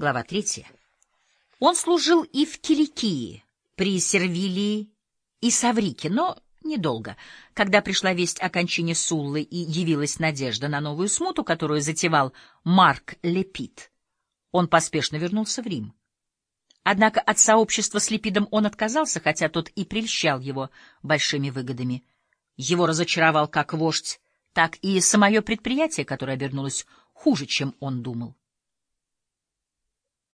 Глава третья. Он служил и в Киликии, при Сервилии и Саврике, но недолго. Когда пришла весть о кончине Суллы и явилась надежда на новую смуту, которую затевал Марк Лепит, он поспешно вернулся в Рим. Однако от сообщества с Лепидом он отказался, хотя тот и прельщал его большими выгодами. Его разочаровал как вождь, так и самое предприятие, которое обернулось хуже, чем он думал.